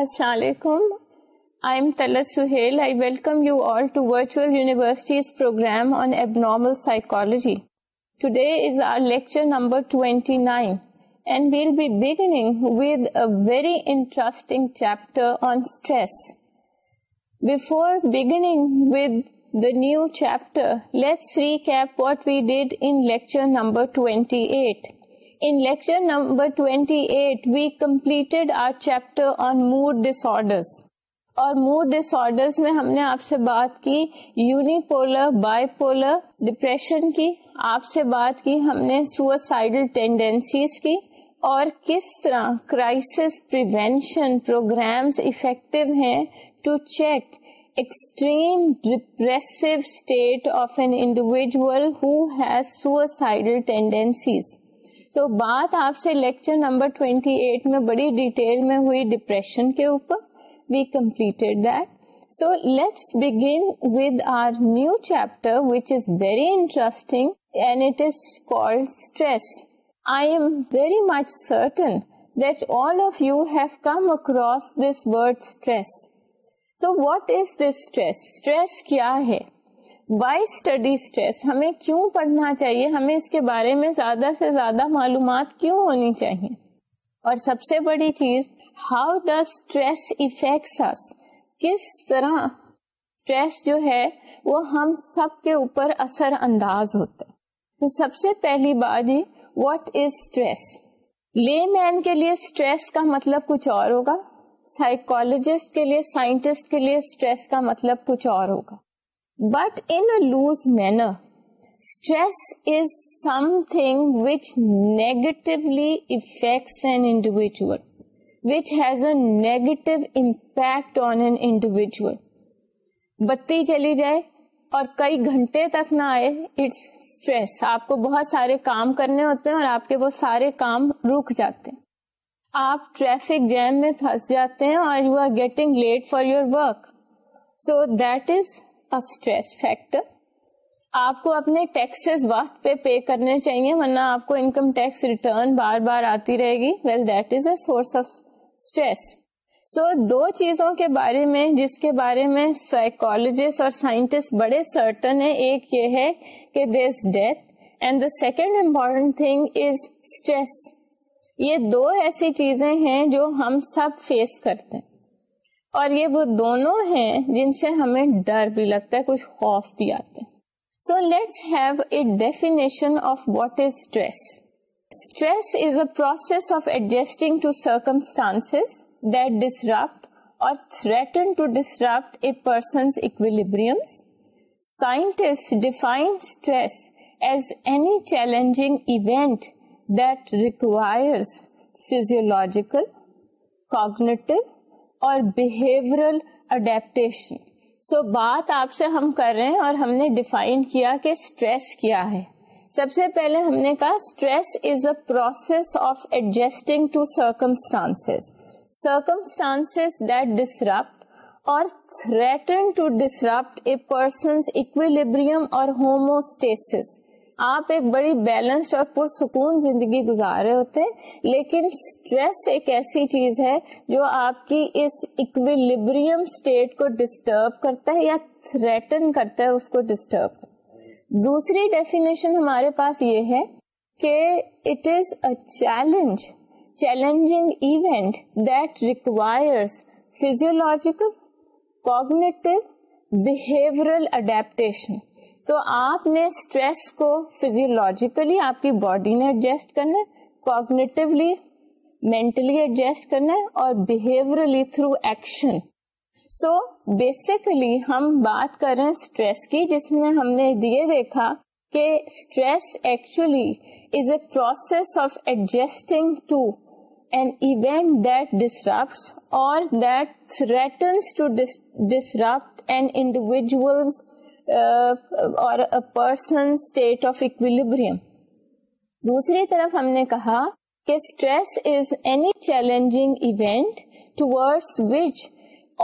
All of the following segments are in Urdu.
السلام علیکم I am Talat Sohail I welcome you all to virtual universities program on abnormal psychology today is our lecture number twenty nine and we'll be beginning with a very interesting chapter on stress before beginning with the new chapter, let's recap what we did in lecture number 28. in lecture number 28, we completed our chapter on mood disorders. اور موڈ ڈسر میں ہم نے آپ سے بات کی یونیپولر پولر ڈپریشن کی آپ سے بات کی ہم نے سوئسائڈل ٹینڈینسیز کی اور کس طرح کرائسس پریونشن پروگرامس افیکٹو ہیں to check extreme depressive state of an individual who has tendencies so بات آپ سے لیکچر نمبر 28 میں بڑی ڈیٹیل میں ہوئی ڈپریشن کے اوپر we complete that so let's begin with our new chapter which is very interesting and it is call stress I am very much certain that all of you have come across this word stress so what is this stress stress کیا ہے وائی اسٹڈی اسٹریس ہمیں کیوں پڑھنا چاہیے ہمیں اس کے بارے میں زیادہ سے زیادہ معلومات کیوں ہونی چاہیے اور سب سے بڑی چیز ہاؤ ڈز اسٹریس ڈسٹریس کس طرح اسٹریس جو ہے وہ ہم سب کے اوپر اثر انداز ہوتا ہے تو سب سے پہلی بات what is stress layman کے لیے اسٹریس کا مطلب کچھ اور ہوگا سائیکولوجسٹ کے لیے سائنٹسٹ کے لیے اسٹریس کا مطلب کچھ اور ہوگا but in loose manner stress is something which نیگیٹولیز a negative impact individual بتی چلی جائے اور کئی گھنٹے تک نہ آئے اٹس اسٹریس آپ کو بہت سارے کام کرنے ہوتے ہیں اور آپ کے وہ سارے کام رک جاتے ہیں آپ ٹریفک جیم میں پھنس جاتے ہیں اور you are getting late for your work so that is آپ کو اپنے ٹیکسز وقت پہ پے کرنے چاہیے ورنہ آپ کو انکم ٹیکس ریٹرن بار بار آتی رہے گی well that is a source of stress so دو چیزوں کے بارے میں جس کے بارے میں سائیکولوجسٹ اور سائنٹسٹ بڑے سرٹن ہے ایک یہ ہے کہ this death and the second important thing is stress یہ دو ایسی چیزیں ہیں جو ہم سب فیس کرتے ہیں اور یہ وہ دونوں ہیں جن سے ہمیں ڈر بھی لگتا ہے کچھ خوف بھی آتا ہے so let's have a definition of what is stress stress is a process of adjusting to circumstance that disrupt or threaten to disrupt a person equilibrium scientist define stress as any challenging event that requires physiological cognitive اور بہیورل اڈیپٹیشن سو بات آپ سے ہم کر رہے ہیں اور ہم نے ڈیفائن کیا کہ اسٹریس کیا ہے سب سے پہلے ہم نے کہا stress is a process of adjusting to circumstance circumstance that disrupt or threaten to disrupt a person's equilibrium اور ہوموسٹیس آپ ایک بڑی بیلنس اور پرسکون زندگی گزار رہے ہوتے ہیں لیکن ایک ایسی چیز ہے جو آپ کی اس اکویلیبریم کو ڈسٹرب کرتا ہے یا تھریٹن کرتا ہے اس کو ڈسٹرب دوسری ڈیفینیشن ہمارے پاس یہ ہے کہ it is a challenge challenging event that requires physiological cognitive behavioural adaptation تو آپ نے اسٹریس کو فیزیولوجیکلی آپ کی باڈی نے ایڈجسٹ کرنا ہے کوگنیٹولی مینٹلی ایڈجسٹ کرنا ہے اور behaviourally through action so basically ہم بات کر رہے ہیں اسٹریس کی جس میں ہم نے یہ دیکھا کہ stress actually is a process of adjusting to an event or or person state of equilibrium دوسری طرف ہم نے کہا کہ stress is any challenging event which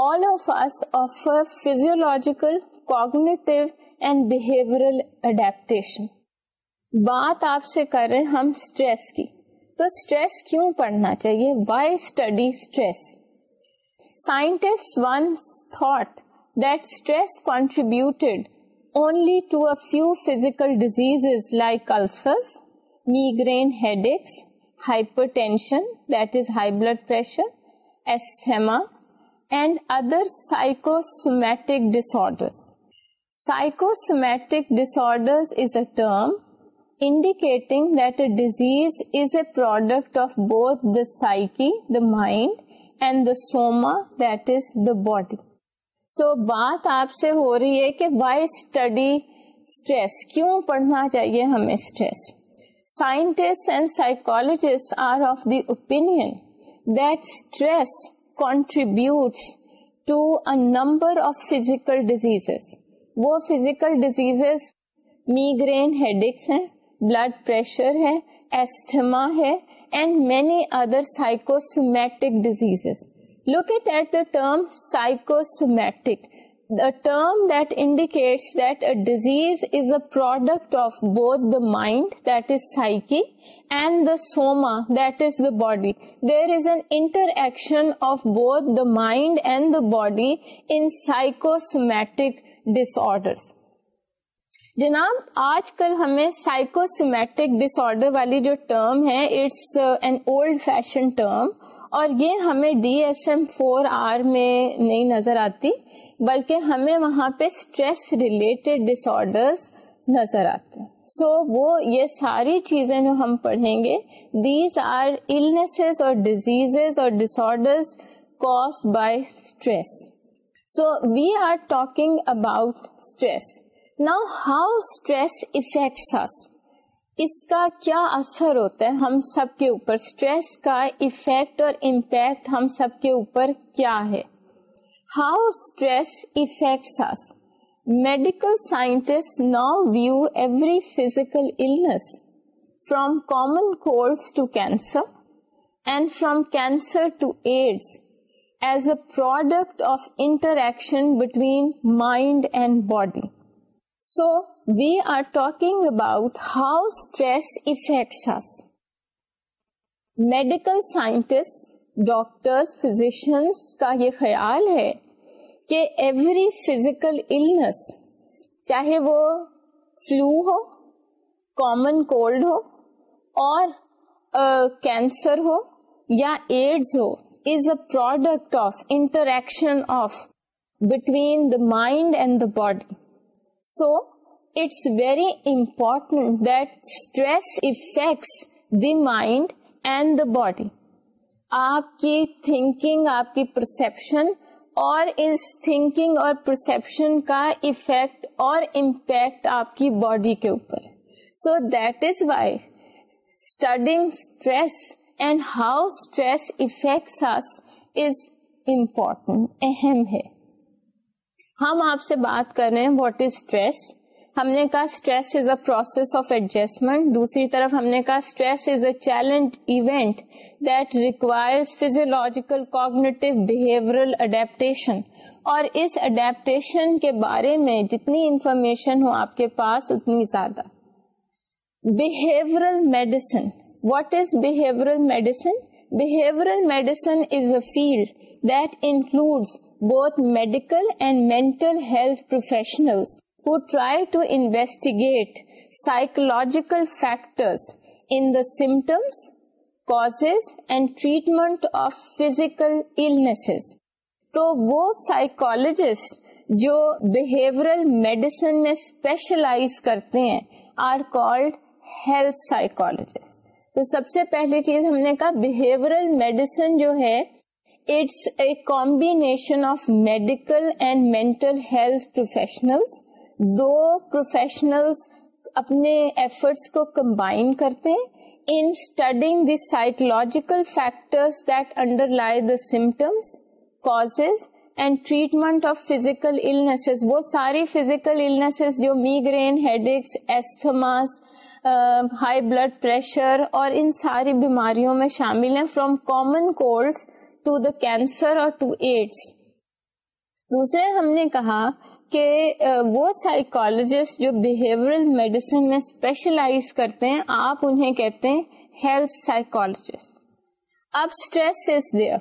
all of physiological cognitive and adaptation بات آپ سے کر رہے ہم اسٹریس کی تو اسٹریس کیوں پڑھنا چاہیے why study stress scientist one thought that stress contributed only to a few physical diseases like ulcers, migraine headaches, hypertension, that is high blood pressure, asthma, and other psychosomatic disorders. Psychosomatic disorders is a term indicating that a disease is a product of both the psyche, the mind, and the soma, that is the body. So بات آپ سے ہو رہی ہے کہ وائی اسٹڈی اسٹریس اسٹریس کیوں پڑھنا چاہیے ہمیں scientist and number of physical disease وہ فیزیکل ڈیزیز میگرینڈکس ہیں بلڈ پریشر ہے ایسما ہے and many other psychosomatic disease Look at at the term psychosomatic, the term that indicates that a disease is a product of both the mind, that is psyche, and the soma, that is the body. There is an interaction of both the mind and the body in psychosomatic disorders. جناب آج کل ہمیں سائیکوسمیٹک ڈس آرڈر والی جو ٹرم ہے it's an old fashion term اور یہ ہمیں D S M four R میں نہیں نظر آتی بلکہ ہمیں وہاں پہ اسٹریس ریلیٹڈ ڈس نظر آتے سو وہ یہ ساری چیزیں جو ہم پڑھیں گے دیز آر النیسز اور ڈیزیز اور disorder cause by stress so we are talking about stress now how stress affects اس کا کیا اثر ہوتا ہے ہم سب کے اوپر اسٹریس کا افیکٹ اور امپیکٹ ہم سب کے اوپر کیا ہے how stress as medical scientist now view every physical from common to cancer and from cancer to AIDS as a product of interaction between mind and body so we are talking about how stress affect medical scientist doctor physicians کا یہ خیال ہے کہ ایوری فیزیکل چاہے وہ فلو ہو کامن کولڈ ہو اور کینسر ہو یا ایڈز ہو is a product of interaction of between the mind and the body so it's very important that stress affects the mind and the body آپ کی تھنکنگ آپ کی پرسپشن اور اس تھنکنگ اور پرسپشن کا افیکٹ اور امپیکٹ آپ کی باڈی کے اوپر so that is why studying stress and how stress affects is important اہم ہے ہم آپ سے بات کر رہے ہیں واٹ از اسٹریس ہم نے کہا stress is a process of adjustment دوسری طرف ہم نے کہا stress is a challenge event that require physiological cognitive adaptation اور اس اڈیپٹیشن کے بارے میں جتنی انفارمیشن ہو آپ کے پاس اتنی زیادہ behavioural medicine what is behavioural medicine a field that include بہت medical and mental health professional who try to investigate psychological factors in the symptoms, causes and treatment of physical illnesses. تو وہ سائیکولوجسٹ جو میں اسپیشلائز کرتے ہیں آر کولڈ ہیلتھ سائکولوجسٹ تو سب سے پہلی چیز ہم نے کہا بہیورل میڈیسن جو ہے it's a combination of medical and mental health professional دو پروفیشنلز اپنے ایفرٹس کو کمبائن کرتے ہیں in studying the psychological factors that underlie the symptoms cause and treatment of physical illnesses وہ ساری فزیکل النیسز جو migraine headaches asthmas high blood pressure اور ان ساری بیماریوں میں شامل ہیں from common cold to the cancer اور ٹو ایڈس دوسرے ہم نے کہا کہ وہ سائیکالوجسٹ جو بہیورل میڈیسن میں اسپیشلائز کرتے ہیں آپ انہیں کہتے ہیں ہیلتھ اب stress is there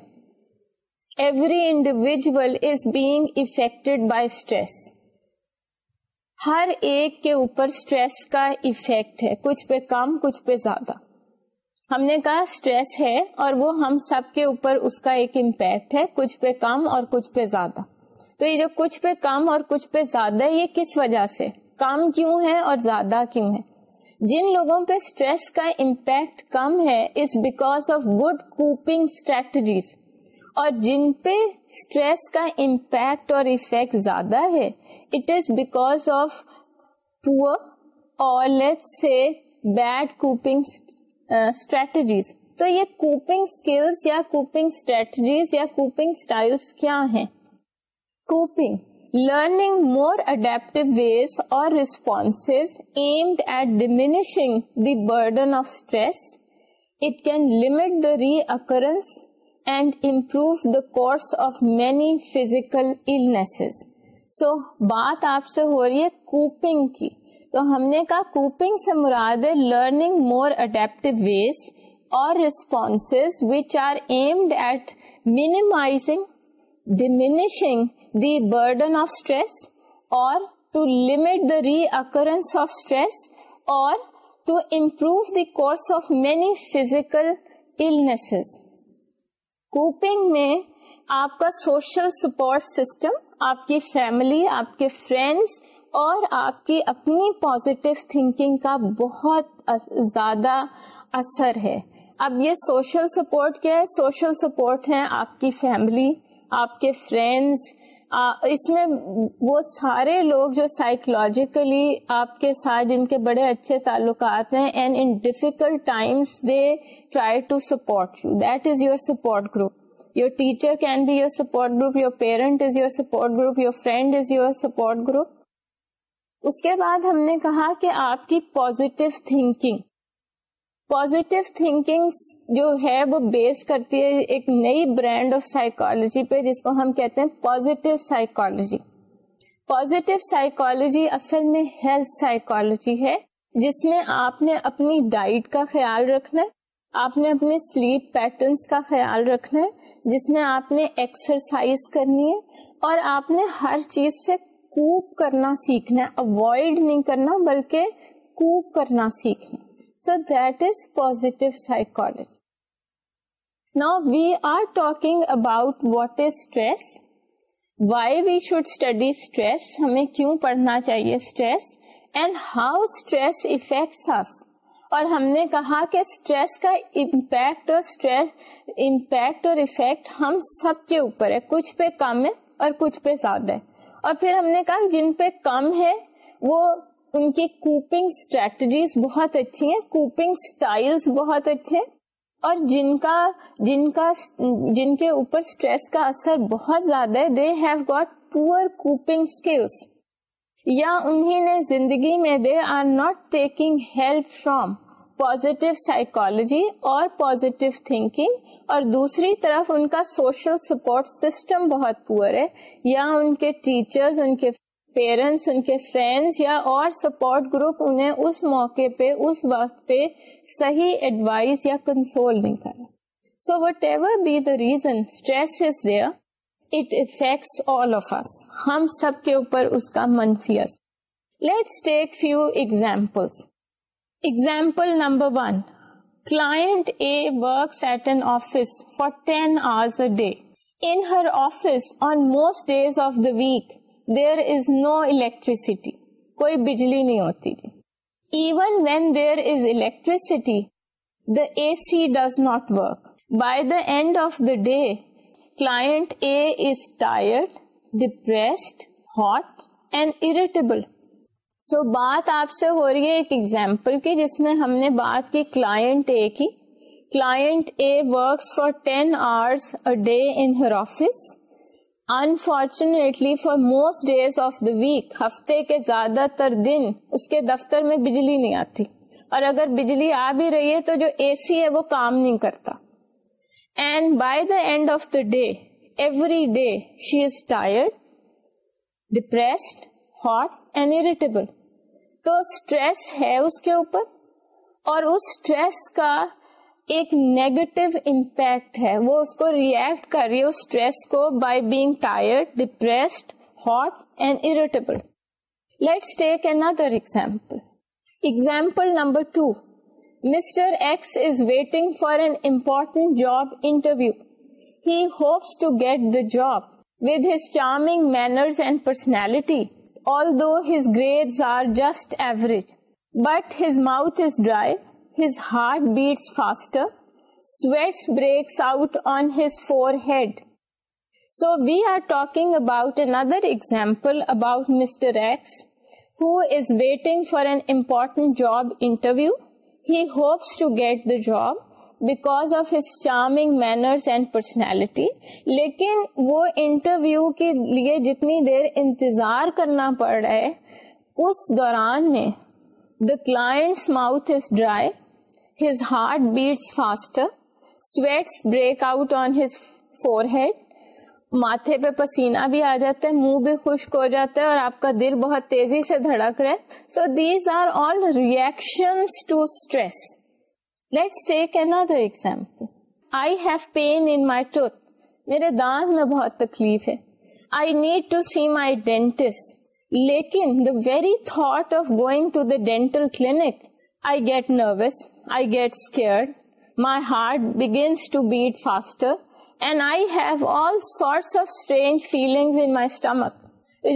every individual is being affect by stress ہر ایک کے اوپر اسٹریس کا افیکٹ ہے کچھ پہ کم کچھ پہ زیادہ ہم نے کہا اسٹریس ہے اور وہ ہم سب کے اوپر اس کا ایک امپیکٹ ہے کچھ پہ کم اور کچھ پہ زیادہ تو یہ جو کچھ پہ کم اور کچھ پہ زیادہ ہے یہ کس وجہ سے کم کیوں ہے اور زیادہ کیوں ہے جن لوگوں پہ اسٹریس کا امپیکٹ کم ہے is because of good coping strategies اور جن پہ کا امپیکٹ اور افیکٹ زیادہ ہے it is because of poor or let say bad coping strategies تو یہ کوپنگ اسکلس یا کوپنگ اسٹریٹجیز یا کوپنگ اسٹائل کیا ہیں coping learning more ways or response aimed at diminishing the burden of stress it can limit the recurrence and improve the course of many physical so بات آپ سے ہو رہی ہے کوپنگ کی تو ہم نے کہا کوپنگ سے مراد ہے learning more adaptive ways or response which are aimed at minimising diminishing the burden of stress اور ٹو لمٹ دی ریریسری course of many physical coping میں آپ کا سوشل سپورٹ سسٹم آپ کی فیملی آپ کے فرینڈس اور آپ کی اپنی پازیٹیو تھنکنگ کا بہت زیادہ اثر ہے اب یہ سوشل سپورٹ کیا ہے سوشل سپورٹ ہے آپ کی فیملی آپ کے فرینڈس اس میں وہ سارے لوگ جو سائیکولوجیکلی آپ کے ساتھ جن کے بڑے اچھے تعلقات ہیں and in difficult times they try to support you that is your support group your teacher can be your support group your parent is your support group your friend is your support group اس کے بعد ہم نے کہا کہ آپ کی پازیٹیو تھنکنگ پازیٹو تھنکنگ جو ہے وہ بیس کرتی ہے ایک نئی برانڈ آف سائیکولوجی پہ جس کو ہم کہتے ہیں پوزیٹیو سائیکولوجی پازیٹو سائیکولوجی اصل میں ہیلتھ سائیکولوجی ہے جس میں آپ نے اپنی ڈائٹ کا خیال رکھنا ہے آپ نے اپنے سلیپ پیٹرنس کا خیال رکھنا ہے جس میں آپ نے ایکسرسائز کرنی ہے اور آپ نے ہر چیز سے کوپ کرنا سیکھنا ہے اوائڈ نہیں کرنا بلکہ کوپ کرنا سیکھنا ہم نے کہا کہ اسٹریس کا کچھ پہ کم ہے اور کچھ پہ زیادہ ہے اور پھر ہم نے کہا جن پہ کم ہے وہ ان کی کوپنگ اسٹریٹجیز بہت اچھی ہیں کوپنگ اسٹائل بہت اچھے اور جن کا جن کا جن کے اوپر اسٹریس کا اثر بہت زیادہ ہے دے ہیو گاٹ پور یا انہیں نے زندگی میں they are not taking help from positive psychology اور پازیٹیو تھنکنگ اور دوسری طرف ان کا سوشل سپورٹ سسٹم بہت پوئر ہے یا ان کے ٹیچرز ان کے پیرنٹس ان کے فرینڈس یا اور سپورٹ گروپ انہیں اس موقع پہ اس وقت پہ صحیح ایڈوائز یا کنسول نہیں کرا so whatever be the reason stress is there it affects all of us ہم سب کے اوپر اس کا منفیت let's take few example number one client A works at an office for ten hours a day office on most days of the week there is no electricity کوئی بجلی نہیں ہوتی تھی even when there is electricity the A C does not work by the end of the day client A is tired depressed hot and irritable so بات آپ سے ہو رہی ہے ایک ایگزامپل کی جس میں ہم نے بات کی اے کی client A works for ten hours a day in her office unfortunately for most days of the week ہفتے کے زیادہ تر دن اس کے دفتر میں بجلی نہیں آتی اور اگر بجلی آ بھی رہی ہے تو جو اے سی ہے وہ کام نہیں کرتا and by the end of the day every day she is tired depressed hot and irritable تو اسٹریس ہے اس کے اوپر اور اس اسٹریس کا ایک نیگیٹو امپیکٹ ہے وہ اس کو ریئیکٹ کر رہی ہے اسٹریس کو by being depressed hot and irritable let's take an example example number two mister X is waiting for important job interview he hopes to get the job with his charming manners and personality although his grade are just average but his mouth is dry another example about mister for an important job interview he hopes to get the job because of his charming manners and personality لیکن وہ انٹرویو کے لیے جتنی دیر انتظار کرنا پڑ رہا ہے اس دوران نے the clients mouth is dry his heart beats faster, sweats break out on his forehead, ماتھے پہ پسینہ بھی آ جاتا ہے منہ بھی خشک ہو جاتا ہے اور آپ کا دل بہت تیزی سے دھڑک رہے so these are all reaction to stress let's take another example I have pain in my tooth میرے دانت میں بہت تکلیف ہے I need to see my dentist لیکن the very thought of going to the dental clinic I get nervous I get scared, my heart begins to beat faster and I have all sorts of strange feelings in my stomach.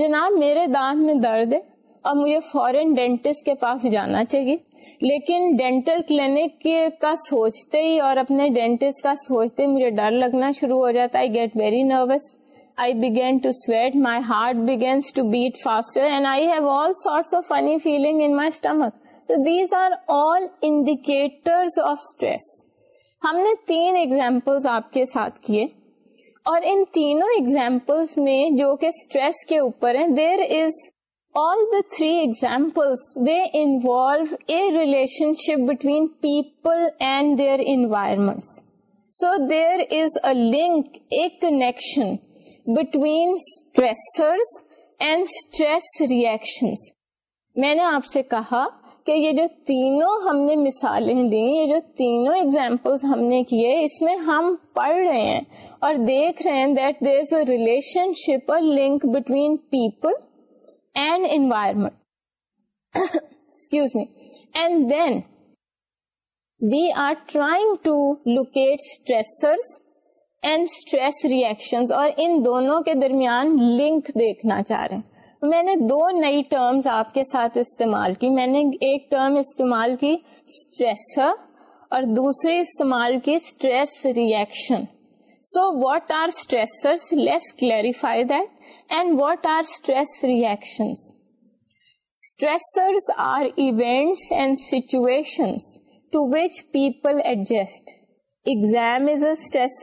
جناب میرے دانت میں درد ہے اور مجھے فورن ڈینٹسٹ کے پاس جانا چاہیے لیکن ڈینٹل کلینک کے کا سوچتے ہی اور اپنے ڈینٹسٹ کا سوچتے مجھے ڈر لگنا شروع ہو جاتا I get very nervous I begin to sweat my heart begins to beat faster and I have all sorts of funny feeling in my stomach these are all indicator تین ایگزامپلس آپ کے ساتھ کیے اور ان تینوں ایگزامپلس میں جو کہ اسٹریس کے اوپر ہیں there is all the three examples they involve a relationship between people and their environment so there is a link a connection between and stress reaction میں نے آپ سے کہا کہ یہ جو تینوں ہم نے مثالیں دی جو تینوں ایگزامپل ہم نے کیے اس میں ہم پڑھ رہے ہیں اور دیکھ رہے ہیں that there is a relationship اور link between people and environment excuse me and then we are trying to locate and stress reaction اور ان دونوں کے درمیان لنک دیکھنا چاہ رہے ہیں میں نے دو نئی ٹرمز آپ کے ساتھ استعمال کی میں نے ایک ٹرم استعمال کی اسٹریسر اور دوسری استعمال کی stress reaction so what are less clarify that and what are stress reaction stressors are events and situation adjust exam is a stress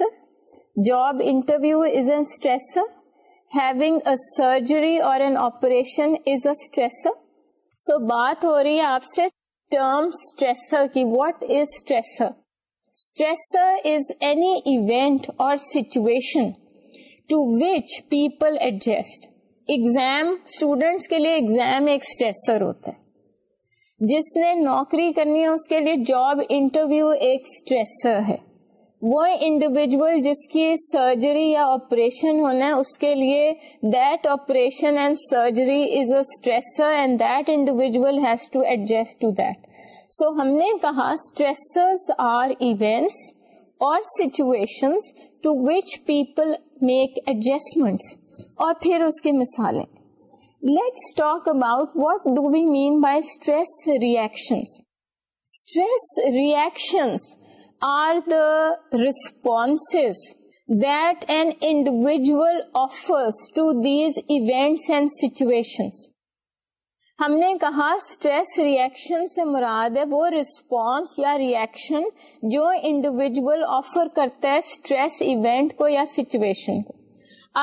job interview is a stressor surgery اور بات ہو رہی ہے آپ سے ٹرم اسٹریسر کی what is stressor stressor is any event اور situation to which people adjust exam students کے لیے ایگزام ایک اسٹریسر ہوتا ہے جس نے نوکری کرنی ہے اس کے لیے جاب انٹرویو ایک اسٹریسر ہے وہ انڈیویجل جس کی سرجری یا آپریشن ہونا ہے اس کے لیے that operation and surgery is a stressor and that individual has to adjust to that so ہم نے کہا اسٹریسرز آر ایونٹس اور situation to which people make adjustment اور پھر اس کی مثالیں let's talk about what do we mean by stress reaction stress reactions response that and individual offers events and situation ہم نے کہا اسٹریس ریئیکشن سے مراد ہے وہ ریسپانس یا ریئیکشن جو انڈیویجل آفر کرتا ہے اسٹریس ایونٹ کو یا سچویشن کو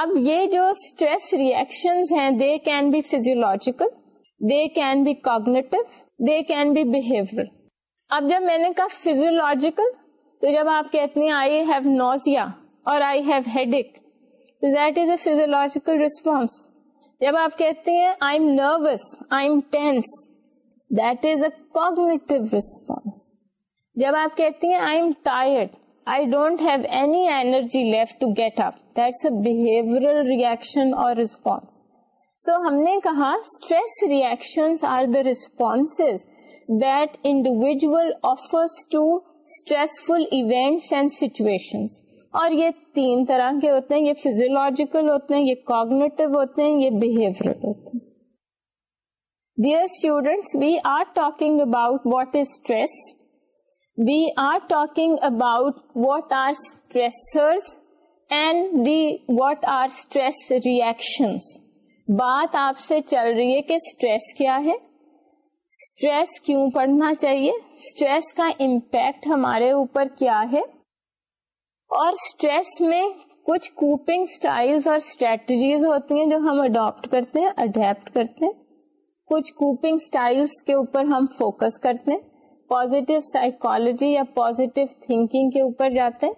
اب یہ جو اسٹریس ریئیکشن ہیں they can be physiological they can be cognitive they can be behaviour اب جب میں نے کہا فیزیولوجیکل تو جب آپ کہتے ہیں آئی ہیو نوزیا اور I have headache that is a physiological response جب آپ کہتے ہیں I am nervous I am tense that is a cognitive response جب آپ کہتے ہیں I am tired I don't have any energy left to get up that's a behavioural reaction اور ریسپانس سو ہم نے کہا stress reaction are the response that individual offers to stressful events and situation اور یہ تین طرح کے ہوتے ہیں یہ فیزیولوجیکل ہوتے ہیں یہ کوگنیٹو ہوتے ہیں یہ بہیورل ہوتے ہیں students, we we are talking about what is stress we are talking about what are and what are stress stress reactions. بات آپ سے چل رہی ہے کہ اسٹریس کیا ہے اسٹریس کیوں پڑھنا چاہیے اسٹریس کا امپیکٹ ہمارے اوپر کیا ہے اور اسٹریس میں کچھ کوپنگ اسٹائلس اور اسٹریٹجیز ہوتی ہیں جو ہم اڈاپٹ کرتے ہیں اڈیپٹ کرتے ہیں کچھ کوپنگ اسٹائلس کے اوپر ہم فوکس کرتے ہیں پوزیٹو سائیکالوجی یا پوزیٹیو تھنکنگ کے اوپر جاتے ہیں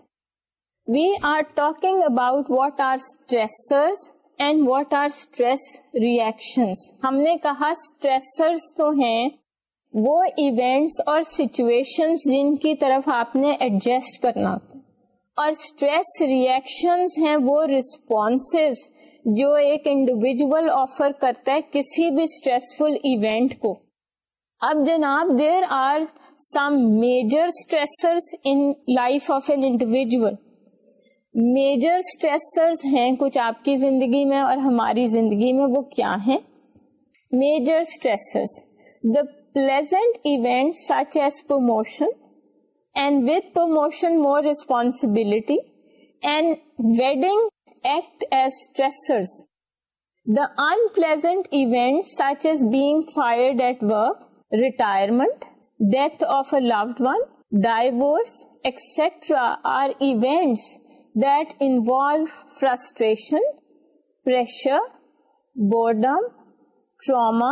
we are talking about what are stressors ہم نے کہا ایونٹس اور سچویشن جن کی طرف آپ نے ایڈجسٹ کرنا اور ریسپونس جو ایک انڈیویجل آفر کرتا ہے کسی بھی اسٹریسفل ایونٹ کو اب جناب there are major individual major stressors ہیں کچھ آپ کی زندگی میں اور ہماری زندگی میں وہ کیا ہیں major stressors the pleasant event such as promotion and with promotion more responsibility and wedding act as stressors the unpleasant event such as being fired at work retirement death of a loved one divorce extra are events frustration pressure boredom trauma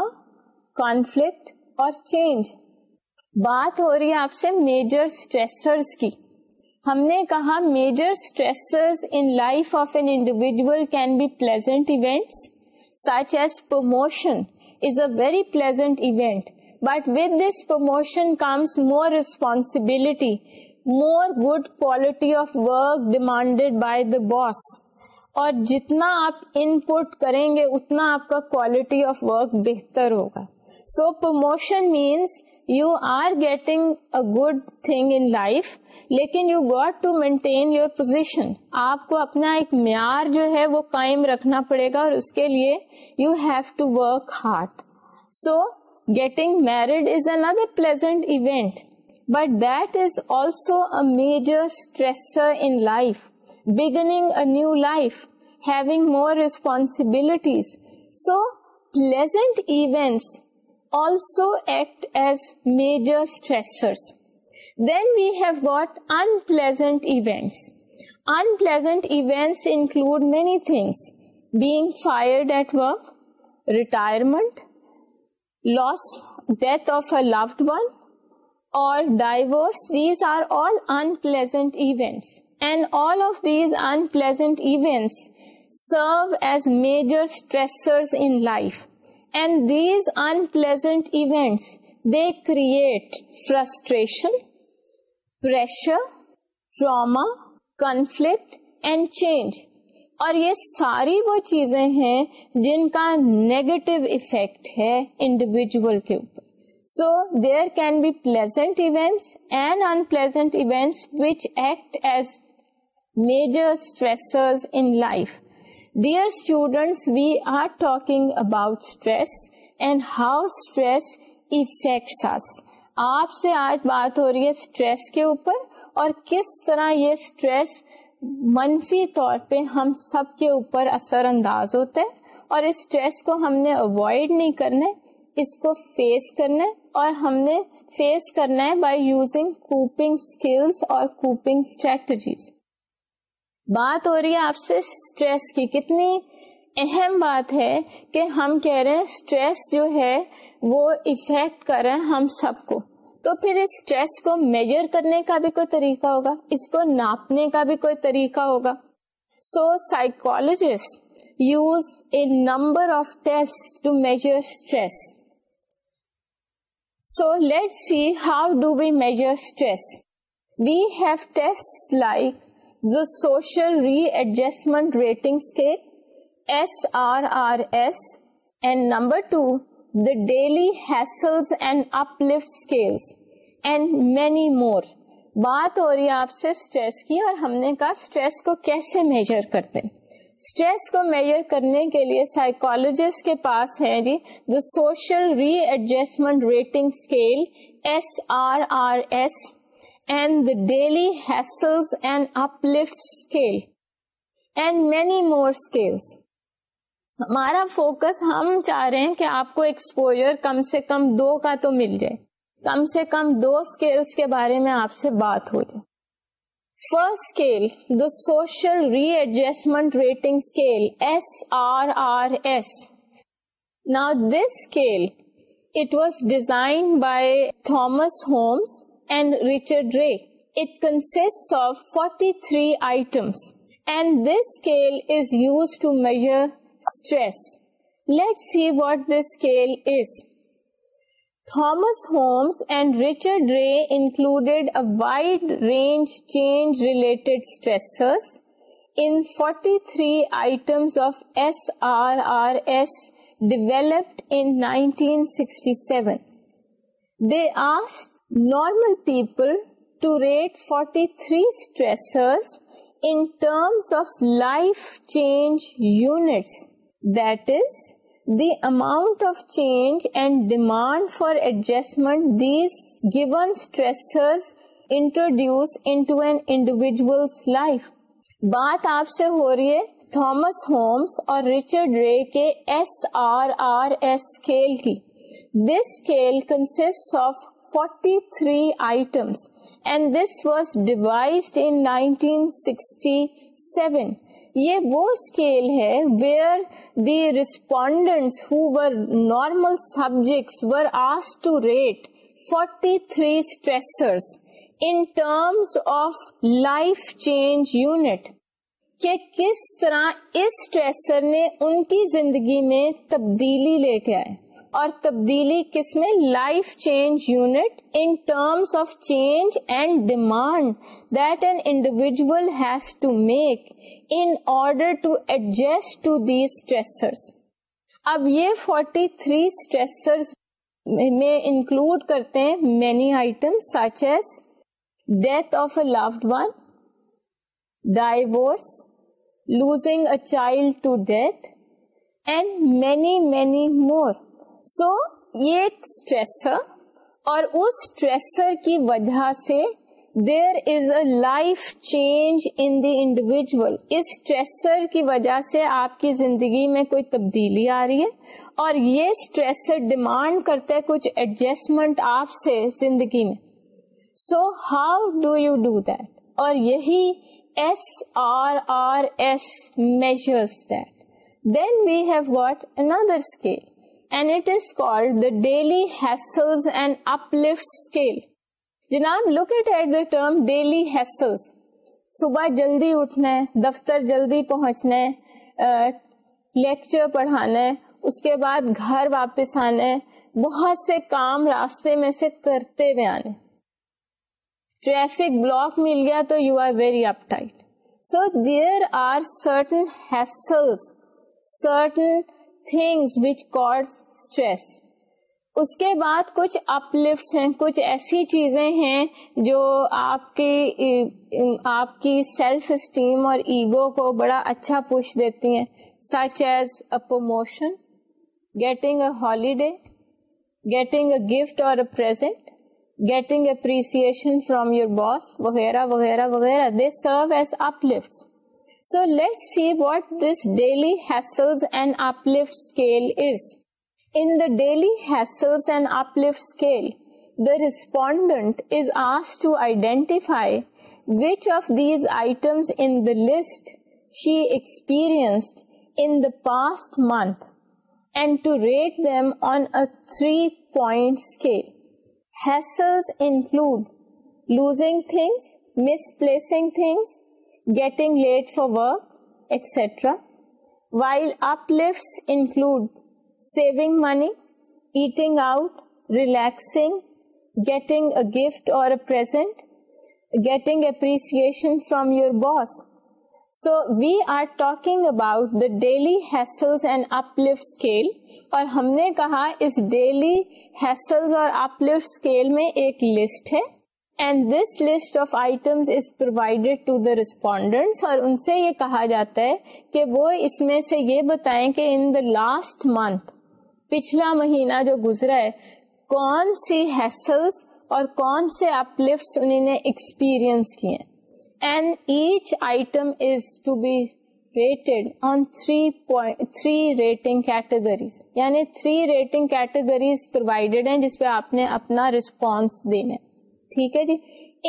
conflict اور چینج بات ہو رہی ہے آپ سے میجر اسٹریسر ہم نے کہا major stressor life of an individual can be pleasant event such as promotion is a very pleasant event but with this promotion comes more responsibility more good quality of work demanded by the boss اور جتنا آپ ان پٹ کریں گے اتنا آپ کا کوالٹی آف ورک بہتر ہوگا so promotion means you are getting a good thing in life لیکن you got to maintain your position آپ کو اپنا ایک معیار جو ہے وہ قائم رکھنا پڑے گا اور اس کے لیے you have to work hard so getting married is another pleasant event But that is also a major stressor in life. Beginning a new life, having more responsibilities. So, pleasant events also act as major stressors. Then we have got unpleasant events. Unpleasant events include many things. Being fired at work, retirement, loss, death of a loved one, or divorce, these are all unpleasant events. And all of these unpleasant events serve as major stressors in life. And these unpleasant events, they create frustration, pressure, trauma, conflict and change. اور یہ ساری وہ چیزیں ہیں جن کا نیگیٹو افیکٹ ہے انڈیویجل کے اوپر so there can be pleasant events we are talk about how stress آپ سے آج بات ہو رہی ہے اسٹریس کے اوپر اور کس طرح یہ اسٹریس منفی طور پہ ہم سب کے اوپر اثر انداز ہوتا ہے اور اس اسٹریس کو ہم نے اوائڈ نہیں کرنا اس کو فیس کرنا ہے اور ہم نے فیس کرنا ہے by using coping coping skills اور اسٹریٹجیز بات ہو رہی ہے آپ سے اسٹریس کی کتنی اہم بات ہے کہ ہم کہہ رہے ہیں اسٹریس جو ہے وہ افیکٹ کر رہے ہیں ہم سب کو تو پھر اس اسٹریس کو میجر کرنے کا بھی کوئی طریقہ ہوگا اس کو ناپنے کا بھی کوئی طریقہ ہوگا so psychologist use a number of test to measure stress so let see how do we measure readjustment rating and many more بات ہو رہی ہے آپ سے اسٹریس کی اور ہم نے کہا اسٹریس کو کیسے میجر کرتے اسٹریس کو میئر کرنے کے لیے سائیکولوجسٹ کے پاس ہے social readjustment rating scale S S R R and the daily and lift scale and many more scale ہمارا فوکس ہم چاہ رہے ہیں کہ آپ کو ایکسپوجر کم سے کم دو کا تو مل جائے کم سے کم دو اسکیلس کے بارے میں آپ سے بات ہو جائے First scale, the social readjustment rating scale, SRRS. Now this scale, it was designed by Thomas Holmes and Richard Ray. It consists of 43 items, and this scale is used to measure stress. Let's see what this scale is. Thomas Holmes and Richard Ray included a wide range change-related stressors in 43 items of SRRS developed in 1967. They asked normal people to rate 43 stressors in terms of life change units, that is the amount of change and demand for adjustment these given stressors introduce into an an life. Life بات آپ سے ہو رہی ہے تھامس ہومس اور ریچرڈ رے کے S R R S scale کی this scale consist of 43 three items and this was devised in nineteen یہ وہ اسکیل ہے where the respondent who were normal subjects were آس rate forty three stressors in terms of life change unit کہ کس طرح اسٹریسر نے ان کی زندگی میں تبدیلی لے کے آئے اور تبدیلی کس میں life change unit in انمس of change and demand that an individual has to make in order to adjust to stressors اب یہ 43 تھری اسٹریسر میں انکلوڈ کرتے ہیں many item such as death of a loved one divorce losing a child to death and many many more so یہ ایک اسٹریس اور اس اسٹریسر کی وجہ سے there is a life change in the individual اس اسٹریسر کی وجہ سے آپ کی زندگی میں کوئی تبدیلی آ رہی ہے اور یہ اسٹریسر ڈیمانڈ کرتا ہے کچھ ایڈجسٹمنٹ آپ سے زندگی میں so how do you do that اور یہی S R R S that then we have another scale daily lift جناب locate at the term dailies صبح جلدی دفتر جلدی پہنچنا لیکچر پڑھانا اس کے بعد گھر واپس آنا بہت سے کام راستے میں سے کرتے ہوئے آنے ٹریفک بلاک مل گیا تو you are very tight so there are certain card stress اس کے بعد کچھ اپلفٹ ہیں کچھ ایسی چیزیں ہیں جو آپ کی آپ کی سیلف اسٹیم اور ایگو کو بڑا اچھا پوش دیتی ہیں such as a promotion getting a holiday getting a gift اور a present getting appreciation from your boss وغیرہ وغیرہ وغیرہ they serve as uplift so let see what this daily hassles and uplift scale is In the daily hassles and uplift scale, the respondent is asked to identify which of these items in the list she experienced in the past month and to rate them on a 3-point scale. Hassles include losing things, misplacing things, getting late for work, etc. While uplifts include saving money eating out relaxing getting a gift اورشن from your boss so we are talking about the daily hassle and uplift scale اور ہم نے کہا اس ڈیلی ہیسل اور اپلفٹ اسکیل میں ایک لسٹ ہے and this list of respondents اور ان سے یہ کہا جاتا ہے کہ وہ اس میں سے یہ بتائیں کہ ان دا لاسٹ منتھ پچھلا مہینہ جو گزرا ہے کون سی ہیسلس اور کون سے اپلپ نے ایکسپیرئنس کیے and each item is to be rated on three rating categories یعنی تھری ریٹنگ کیٹیگریز پرووائڈیڈ ہیں جس پہ آپ نے اپنا ریسپانس دینا ہے ٹھیک ہے جی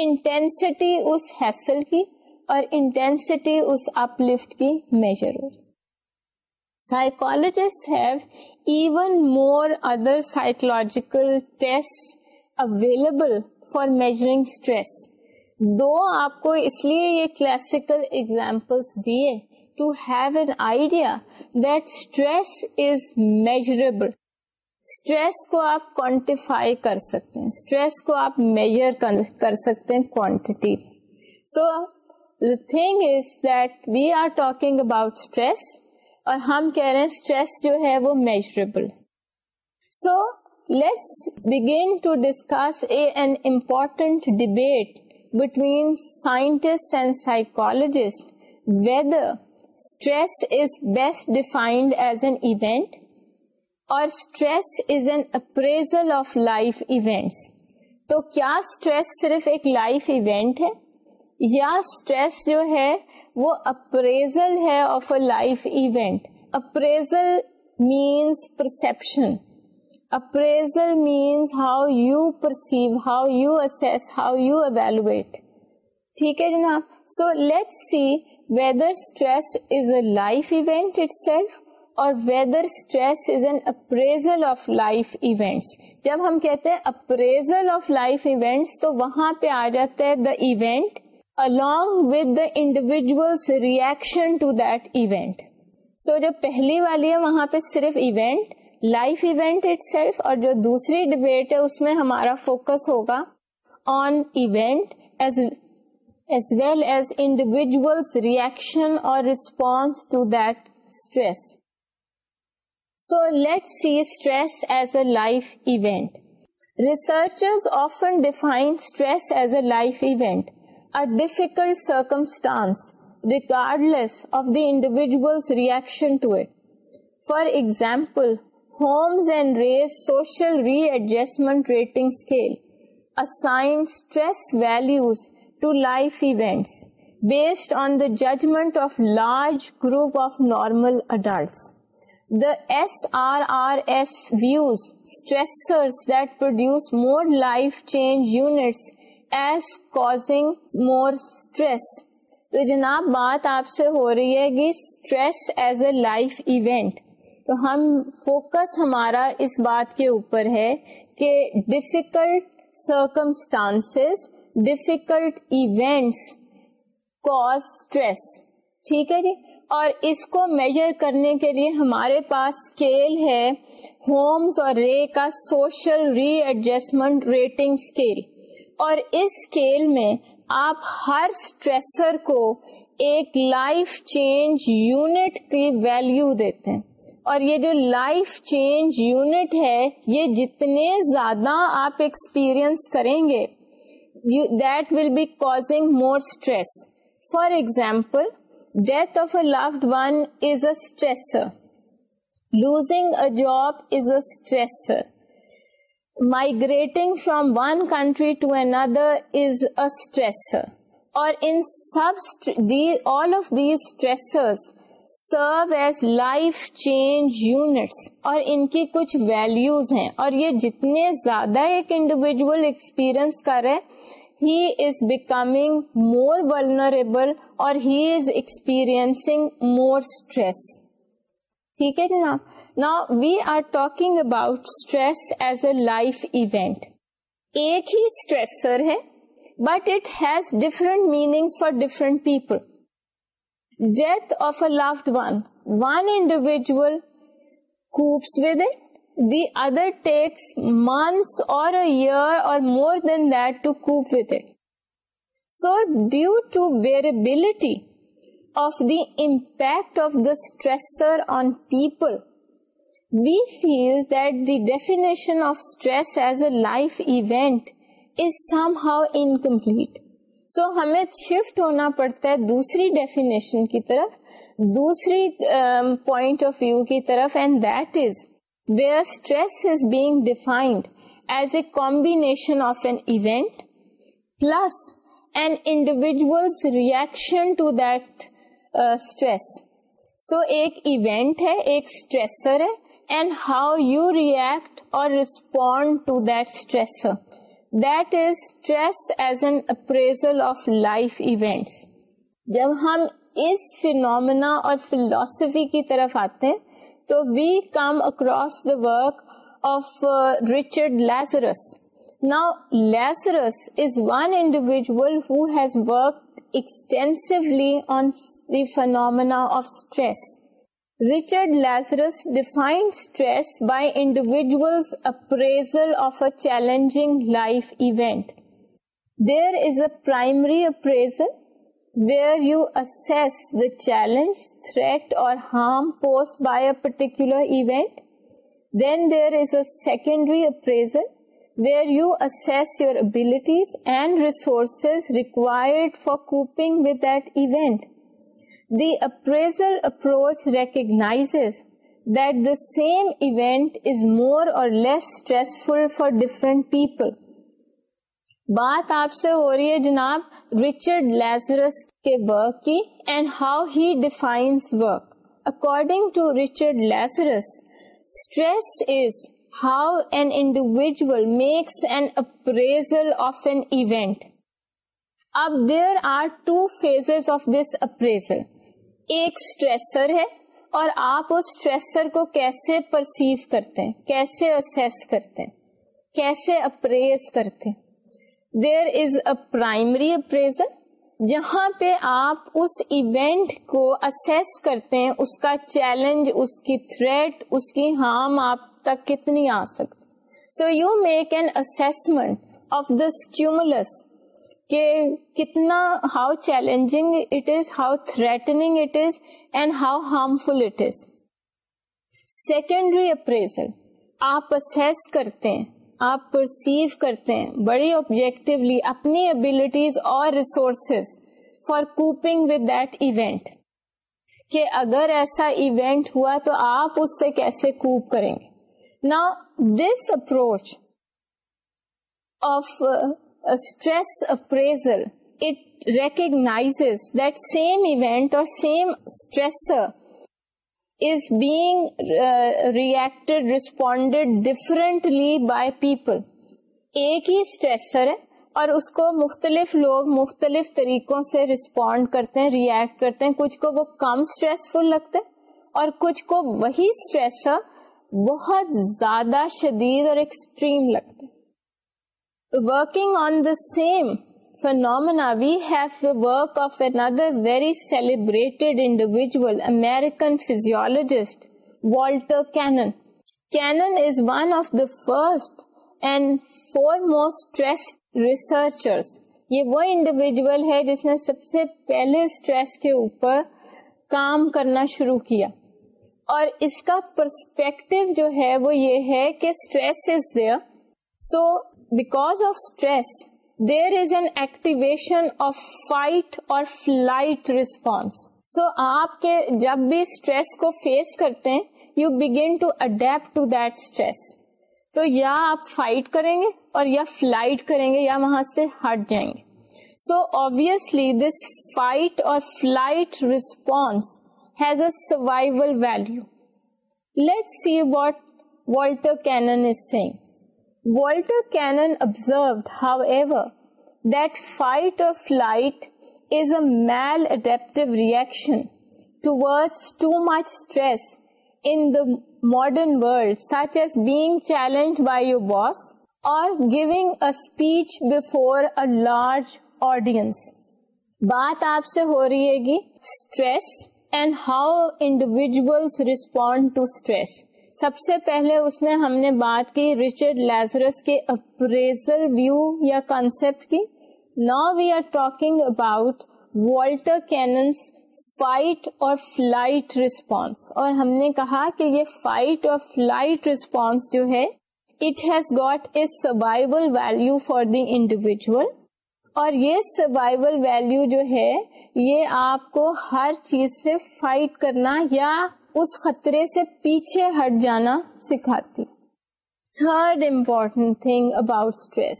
انٹینسٹی اس ہیسل کی اور انٹینسٹی اس اپلفٹ کی میجر ہو psychologist have even more other psychological test available for measuring stress دو آپ کو اس لیے یہ کلاسیکل اگزامپل دیے to have an idea that stress is measurable stress کو آپ کوانٹیفائی کر سکتے ہیں اسٹریس کو آپ میئر کر سکتے ہیں quantity so the thing is that we are talking about stress اور ہم کہہ رہے ہیں اسٹریس جو ہے وہ measurable so let's begin to discuss a an important debate between scientist and psychologist whether stress is best defined as an event or stress is an appraisal of life events تو کیا اسٹریس صرف ایک لائف ایونٹ ہے یا اسٹریس جو ہے وہ اپریزل ہے of a life event appraisal means perception appraisal means how you perceive how you assess how you evaluate ٹھیک ہے جناب so let see whether stress is a life event itself is an appraisal of life events جب ہم کہتے ہیں اپریزل آف لائف ایونٹس تو وہاں پہ آ the individual's reaction to that event. So جو پہلی والی ہے وہاں پہ صرف ایونٹ لائف ایونٹ اٹ اور جو دوسری ڈبیٹ ہے اس میں ہمارا فوکس ہوگا on event as well as individual's reaction اور response to that stress So let's see stress as a life event. Researchers often define stress as a life event, a difficult circumstance, regardless of the individual's reaction to it. For example, Holmes and Ray's social readjustment rating scale assigns stress values to life events based on the judgment of large group of normal adults. the SRRS views stressors that produce more life change units as causing more stress. تو جناب بات آپ سے ہو رہی ہے لائف ایونٹ تو ہم فوکس ہمارا اس بات کے اوپر ہے کہ difficult circumstance difficult events cause stress ٹھیک ہے جی اور اس کو میجر کرنے کے لیے ہمارے پاس اسکیل ہے ہومس اور رے کا social readjustment rating scale اور اس اسکیل میں آپ ہر اسٹریسر کو ایک لائف چینج یونٹ کی ویلو دیتے ہیں اور یہ جو لائف چینج یونٹ ہے یہ جتنے زیادہ آپ ایکسپیرئنس کریں گے that will be causing more stress for example death of a loved one is a losing اب is a migrating from one country to another is a اور ان سب all of the stress serve as life change units اور ان کی کچھ ویلوز ہیں اور یہ جتنے زیادہ ایک انڈیویژل ایکسپیرئنس کرے م مور ویبل اور ہی از ایکسپیرینس مور اسٹریس ٹھیک ہے جناب نا we are talking about stress as a life event ایک ہی اسٹریسر ہے but it has different meaning for different people death of a loved one one individual copes with it the other takes months اور اے اور more than do compact of the stress on people we feel that the definition of stress as a life event is somehow incomplete so ہمیں شیفٹ ہونا پڑتا ہے دوسری ڈیفینےشن کی طرف دوسری پوائنٹ آف ویو کی طرف and that is where stress is being defined as a combination of an event plus an individual reaction and how you react اور respond to that stressor that is stress as an appraisal of life event جب ہم اس فینومنا اور فیلوسفی کی طرف آتے ہیں So we come across the work of uh, Richard Lazarus. Now, Lazarus is one individual who has worked extensively on the phenomena of stress. Richard Lazarus defined stress by individuals' appraisal of a challenging life event. There is a primary appraisal where you assess the challenge, threat or harm posed by a particular event. Then there is a secondary appraisal where you assess your abilities and resources required for coping with that event. The appraisal approach recognizes that the same event is more or less stressful for different people. بات آپ سے ہو رہی ہے جناب رچرڈ لیزرس کے ورک کی and how he defines work according to Richard how an individual makes an appraisal of an event اب there are two phases of this appraisal ایک اسٹریسر ہے اور آپ اس اسٹریسر کو کیسے پرسیو کرتے ہیں کیسے اسیس کرتے ہیں کیسے اپریز کرتے ہیں there is a primary appraisal جہاں پہ آپ اس ایونٹ کو اسیس کرتے ہیں اس کا چیلنج اس کی تھریٹ اس کی ہارم آپ تک کتنی آ سکتی so you make an assessment of the stimulus کہ کتنا how challenging it is how threatening it is and how harmful it is secondary appraisal آپ اسیس کرتے ہیں آپ پرسیو کرتے ہیں بڑی آبجیکٹولی اپنی ابلیٹیز اور resources for coping with that event کہ اگر ایسا ایونٹ ہوا تو آپ اس سے کیسے کوپ کریں گے نا this approach of stress appraisal it recognize that same event اور same stressor is being uh, reacted, responded differently by people. ایک ہی اسٹریسر ہے اور اس کو مختلف لوگ مختلف طریقوں سے رسپونڈ کرتے ہیں ریئیکٹ کرتے ہیں کچھ کو وہ کم اسٹریسفل لگتا ہے اور کچھ کو وہی اسٹریسر بہت زیادہ شدید اور ایکسٹریم لگتا ہے working on the same fun very celebrated individual American physiologist one of the first researcher یہ وہ انڈیویژل ہے جس نے سب سے پہلے اسٹریس کے اوپر کام کرنا شروع کیا اور اس کا پرسپیکٹو جو ہے وہ یہ ہے کہ اسٹریس از دیک of stress there is an activation of fight اور فلائٹ ریسپونس سو آپ کے جب بھی اسٹریس کو فیس کرتے ہیں you begin to adapt to this تو یا آپ فائٹ کریں گے اور یا فلائٹ کریں گے یا وہاں سے ہٹ جائیں گے سو آبیسلی دس فائٹ اور flight response has a survival value late see what Walter Cannon is سیگ Walter Cannon observe how ever that is a mile adapt reaction toward too much stress under world such as big challenge by your boss اور اسپیچ بفور لارج آڈیئنس بات آپ سے ہو رہی ہے سب سے پہلے اس میں ہم نے بات کی ریچرڈ کے ویو یا کی نا we are talking about Walter Cannon's اور فلائٹ اور ہم نے کہا کہ یہ فائٹ اور فلائٹ جو ہے it has got a survival value for the individual اور یہ سروائول ویلو جو ہے یہ آپ کو ہر چیز سے فائٹ کرنا یا اس خطرے سے پیچھے ہٹ جانا سکھاتی third important thing about stress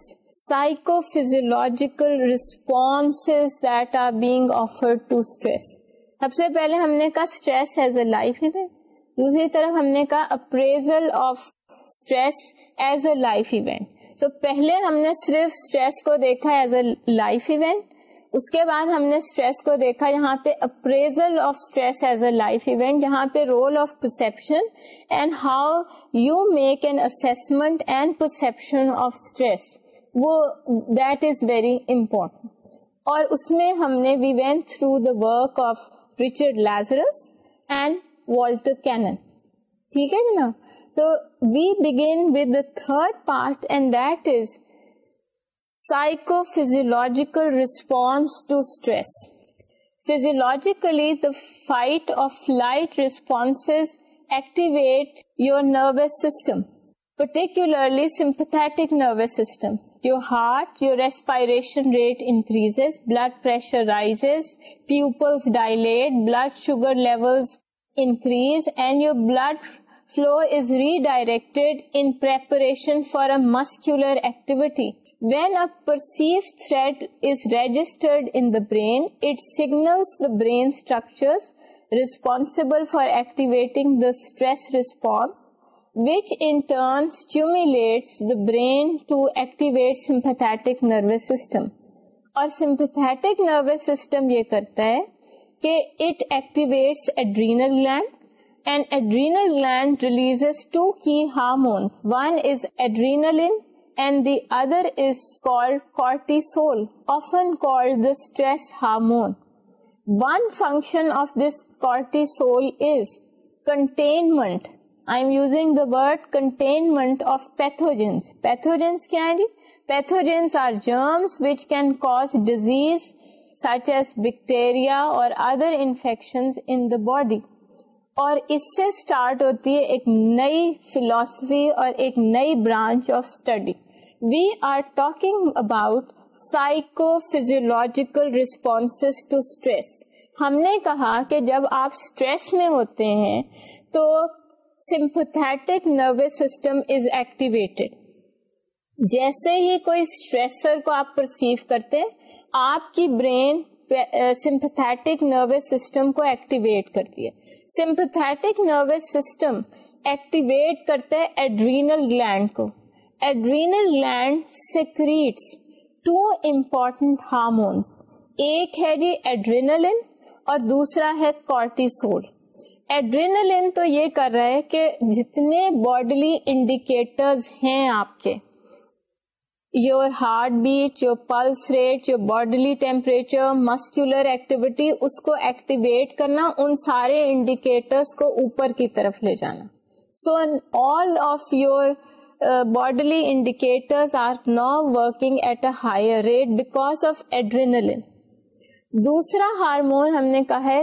psychophysiological response that are being offer سب سے پہلے ہم نے کہا stress as a life event دوسری طرف ہم نے کہا appraisal of stress as a life event تو پہلے ہم نے صرف اسٹریس کو دیکھا ایز اے لائف ایونٹ اس کے بعد ہم نے اسٹریس کو دیکھا یہاں پہ appraisal of stress as a life event یہاں پہ role of perception and how you make an assessment and perception of stress وہ دیٹ از ویری امپورٹینٹ اور اس میں ہم نے we went through the work of Lazarus and Walter Cannon ٹھیک ہے نا تو we begin with the third part and that is psychophysiological response to stress. Physiologically, the fight or flight responses activate your nervous system, particularly sympathetic nervous system. Your heart, your respiration rate increases, blood pressure rises, pupils dilate, blood sugar levels increase, and your blood flow is redirected in preparation for a muscular activity. وینسیوز registered int signal responsible for activating the برینٹی sympathetic nervous system اور سمپیٹک نروس سسٹم یہ کرتا ہے کہ it activate adrenal gland and adrenal gland release two key hormone one is adrenaline and the other is Pathogens cortisol hormone one function of this cortisol pathogens کیا ہے ڈیزیز سچ ایز other اور ادر انفیکشن باڈی اور اس سے اسٹارٹ ہوتی ہے ایک نئی فلسفی اور ایک نئی branch of study we are talking about psychophysiological response to stress ہم نے کہا کہ جب آپ اسٹریس میں ہوتے ہیں تو sympathetic nervous system is activated جیسے ہی کوئی اسٹریسر کو آپ پرسیو کرتے آپ کی برین سمپتھیٹک نروس سسٹم کو ایکٹیویٹ کرتی ہے سمپتھیٹک نروس سسٹم ایکٹیویٹ کرتے ایڈرینل گلینڈ کو adrenal gland secrete two important hormones ایک ہے جی ایڈرینل اور دوسرا ہے کارٹیسول تو یہ کر رہا ہے کہ جتنے باڈلی انڈیکیٹرز ہیں آپ کے your heart beat your pulse rate your body temperature muscular activity اس کو ایکٹیویٹ کرنا ان سارے انڈیکیٹرز کو اوپر کی طرف لے جانا so all of your bodily indicators at a higher rate back of adrenaline دوسرا ہارمون ہم نے کہا ہے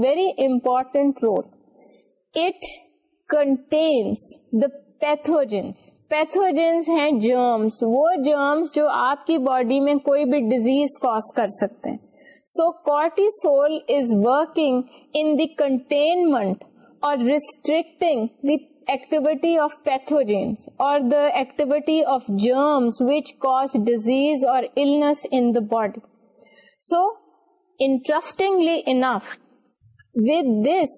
very important role اٹینس the pathogens pathogens ہیں جرمس وہ جمس جو آپ کی باڈی میں کوئی بھی ڈزیز کاز کر سکتے so cortisol is is working in the containment اور the the of of or اور activity of germs which cause disease اور illness in the body so interestingly enough, with this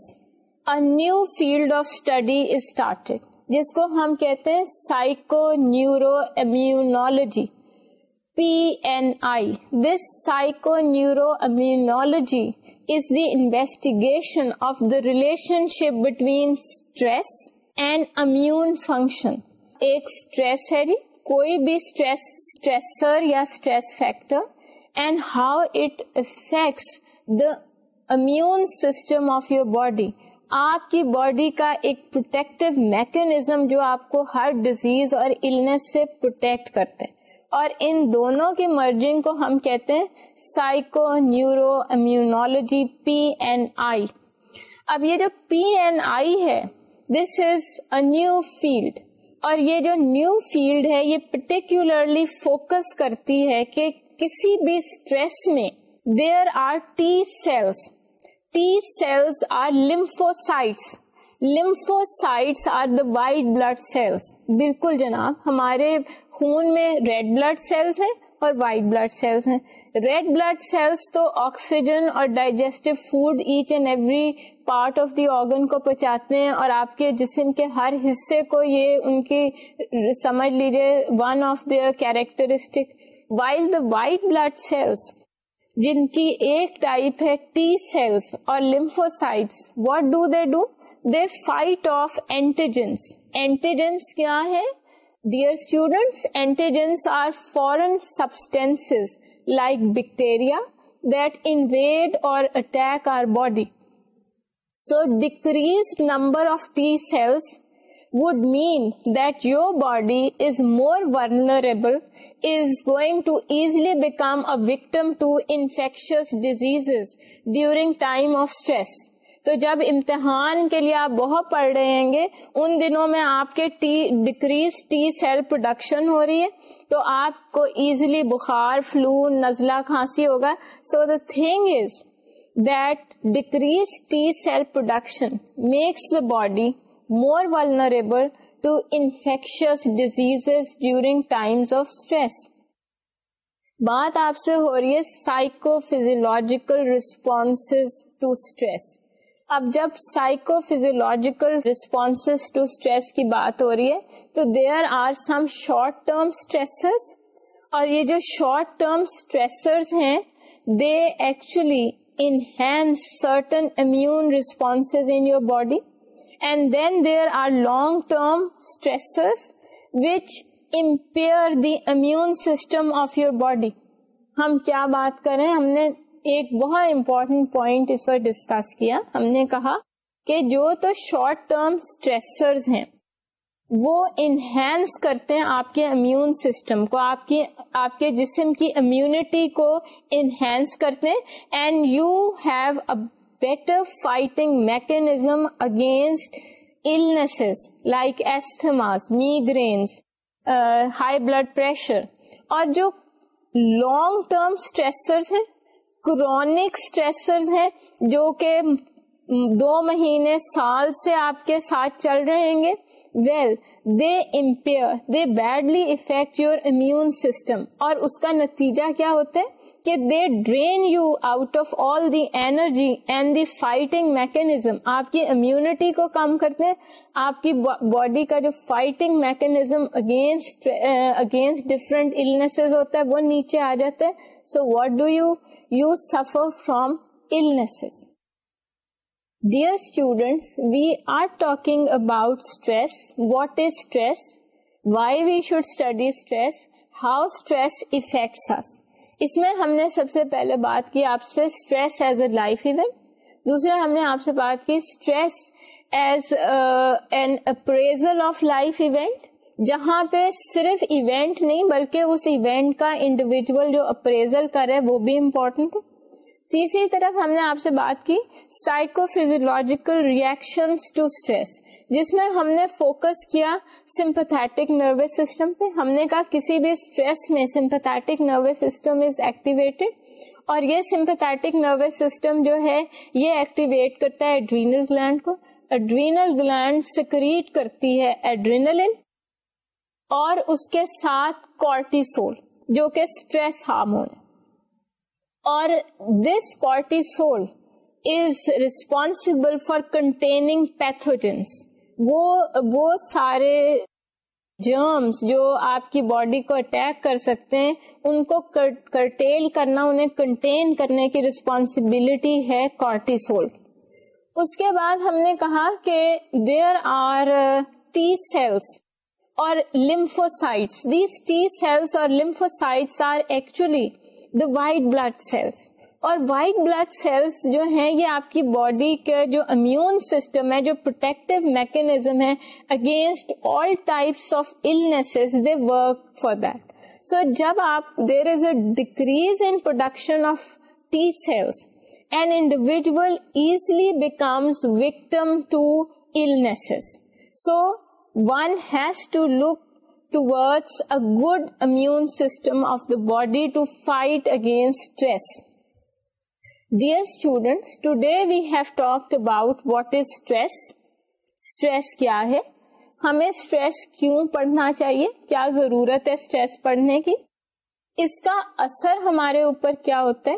a new field of study is started جس کو ہم کہتے ہیں psychoneuroimmunology P N I this hai is the investigation of the relationship factor immune function ایک کوئی بھی immune system of your body آپ کی باڈی کا ایک پروٹیکٹو میکنیزم جو آپ کو ہر ڈیزیز اور سے پروٹیکٹ کرتے اور ان دونوں کے مرجنگ کو ہم کہتے ہیں psychoneuroimmunology P N I اب یہ جو پی این آئی ہے this is a new field اور یہ جو نیو فیلڈ ہے یہ پرٹیکولرلی فوکس کرتی ہے کہ کسی بھی اسٹریس میں there are T cells T cells are lymphocytes lymphocytes are the white blood cells بالکل جناب ہمارے خون میں ریڈ بلڈ سیلس ہیں اور وائٹ بلڈ سیلس ہیں ریڈ بلڈ سیلس تو آکسیجن اور digestive food each and every part of the organ کو پہنچاتے ہیں اور آپ کے جسم کے ہر حصے کو یہ ان کی سمجھ لیجیے one of characteristic while the white blood cells جن کی ایک ٹائپ ہے ٹی سیلس اور lymphocytes what do they do fight of antigens antigens کیا ہے dear students antigens are foreign substance like bacteria body so decrease number of P cells would mean that your body is morbid is going to easily become a victim to infectious disease during time of stress تو جب امتحان کے لیے آپ بہت پڑھ رہے ہیں گے ان دنوں میں آپ کے T decrease T cell production ہو رہی ہے تو آپ کو ایزلی بخار فلو نزلہ کھانسی ہوگا so the thing is that decrease T cell production makes the body more vulnerable to infectious disease during times of stress بات آپ سے ہو رہی ہے فیزیولوجیکل ریسپونس ٹو اسٹریس اب جب psycho physiological response to stress کی بات ہو رہی ہے تو there are some short term stress اور یہ جو شارٹ ٹرم اسٹریس ہیں they actually enhance certain immune response in your body and then there are long term stress which impair the immune system of your body ہم کیا بات کریں ہم نے ایک بہت امپورٹنٹ پوائنٹ اس پر ڈسکس کیا ہم نے کہا کہ جو تو شارٹ ٹرم اسٹریسرز ہیں وہ انہینس کرتے ہیں آپ کے امیون سسٹم کو آپ کی آپ کے جسم کی امیونٹی کو انہینس کرتے ہیں and you have a better fighting mechanism against like asthmas migraines high blood pressure اور جو لانگ ٹرم اسٹریسرز ہیں کرونک اسٹریسر ہیں جو کہ دو مہینے سال سے آپ کے ساتھ چل رہیں گے well they impair they badly affect your immune system اور اس کا نتیجہ کیا ہوتا ہے کہ they drain you out of all the energy and the fighting mechanism آپ کی امیونٹی کو کم کرتے ہیں آپ کی باڈی کا جو fighting mechanism against against different ہوتا ہے وہ نیچے آ جاتا ہے so what do you you suffer Dear dear we we are talking about stress what is stress why we should study stress how stress us? اس میں ہم نے سب سے پہلے بات کی آپ سے stress as a life event دوسرا ہم نے آپ سے بات کی stress as an appraisal of life event جہاں پہ صرف ایونٹ نہیں بلکہ اس ایونٹ کا انڈیویجل جو اپریزل کرے وہ بھی امپورٹنٹ تیسری طرف ہم نے آپ سے بات کی فیزیولوجیکل ریئیکشن ٹو اسٹریس جس میں ہم نے فوکس کیا سمپیٹک نروس سسٹم پہ ہم نے کہا کسی بھی اسٹریس میں sympathetic nervous system is activated اور یہ سمپھٹک نروس سسٹم جو ہے یہ ایکٹیویٹ کرتا ہے ایڈرینل گلینڈ کو ایڈرینل گلینڈ سیکریٹ کرتی ہے ایڈرینل اور اس کے ساتھ کارٹیسول جو کہ اسٹریس ہارمون اور this cortisol is responsible for containing pathogens وہ سارے جرمس جو آپ کی باڈی کو اٹیک کر سکتے ہیں ان کو کرٹیل کرنا انہیں کنٹین کرنے کی ریسپانسبلٹی ہے کارٹیسول اس کے بعد ہم نے کہا کہ there are T cells lymphocytes. These T are اور the white blood cells. اور وائٹ بلڈ سیلس جو ہیں یہ آپ کی باڈی کے جو امیون سسٹم ہے جو پروٹیکٹو میکنیزم ہے against all types of they work for that so جب آپ there is a decrease in production of T cells an individual easily becomes victim to illnesses so one has to look ٹوور good immune system of the body to fight against we have talk about what is stress stress کیا ہے ہمیں اسٹریس کیوں پڑھنا چاہیے کیا ضرورت ہے اسٹریس پڑھنے کی اس کا اثر ہمارے اوپر کیا ہوتا ہے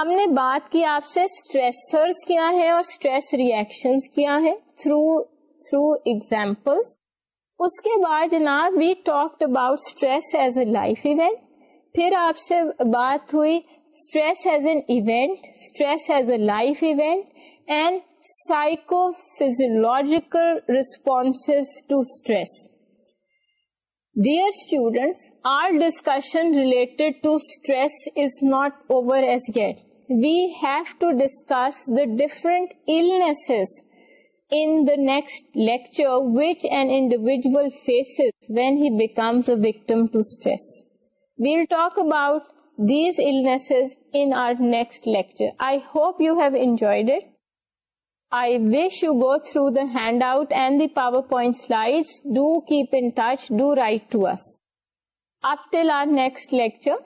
ہم نے بات کی آپ سے اسٹریسرس کیا ہے اور اسٹریس ریئیکشن کیا ہے تھرو تھرو ایگزامپل اس کے بعد جناب we talk about stress as a life event پھر آپ سے بات ہوئی stress as an event stress as a life event and psychophysiological response to stress dear students our discussion related to stress is not over as yet we have to discuss the illnesses in the next lecture which an individual faces when he becomes a victim to stress. We'll talk about these illnesses in our next lecture. I hope you have enjoyed it. I wish you go through the handout and the PowerPoint slides. Do keep in touch. Do write to us. Up till our next lecture.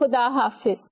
Khuda Hafiz.